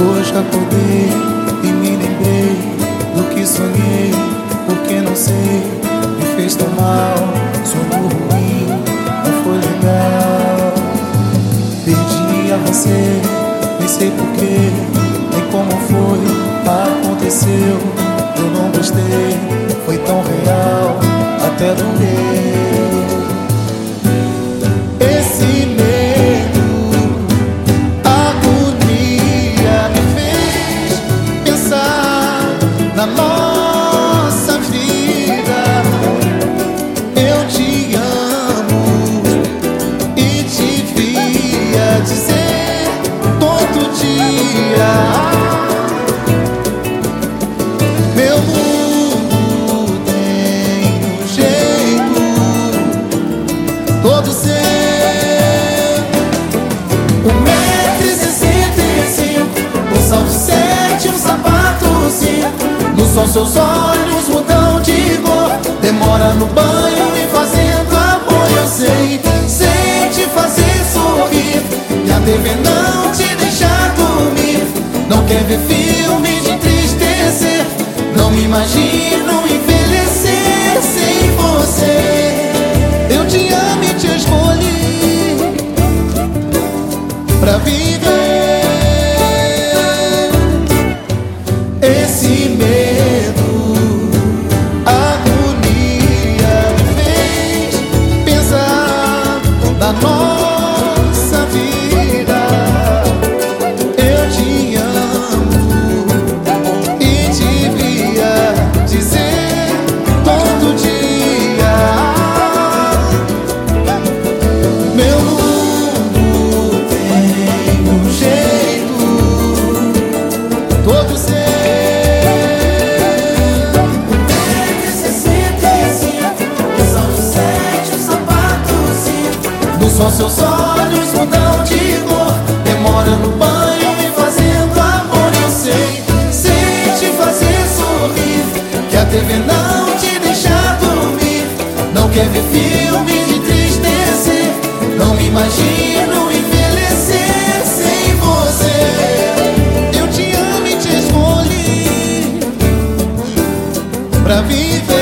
Hoje acordei e me lembrei do que sonhei, porque não sei, me fez tão mal. Sonho ruim, não foi legal. Perdi a você, nem sei porquê, nem como foi, aconteceu. Eu não gostei, foi tão real, até doer. Meu mundo tem um jeito todo seu. Um metro e sessenta e cinco, um salto sete, um sapato cinco. No sol seus olhos mudam de cor. Demora no banho e fazendo amor, eu sei. Sei te fazer sorrir e a TV não te deixar dormir. Não quer ver filme de me imagino Sol seus olhos mudam de cor. Demora no banho e fazendo amor. Eu sei, sei te fazer sorrir. Que a TV não te deixa dormir. Não quer ver filme de entristecer. Não me imagino envelhecer sem você. Eu te amo e te escolhi Pra viver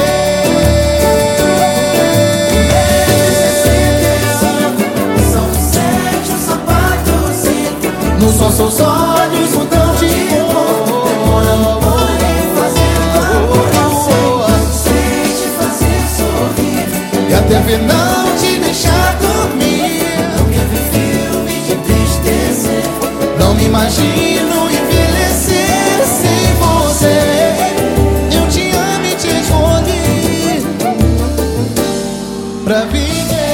seus olhos mudam de cor Demora no banho fazendo amor Eu sei te fazer sorrir. E a TV não te deixar dormir. Não quer ver filme de tristeza. Não me imagino envelhecer sem você. Eu te amo e te escolhi Pra viver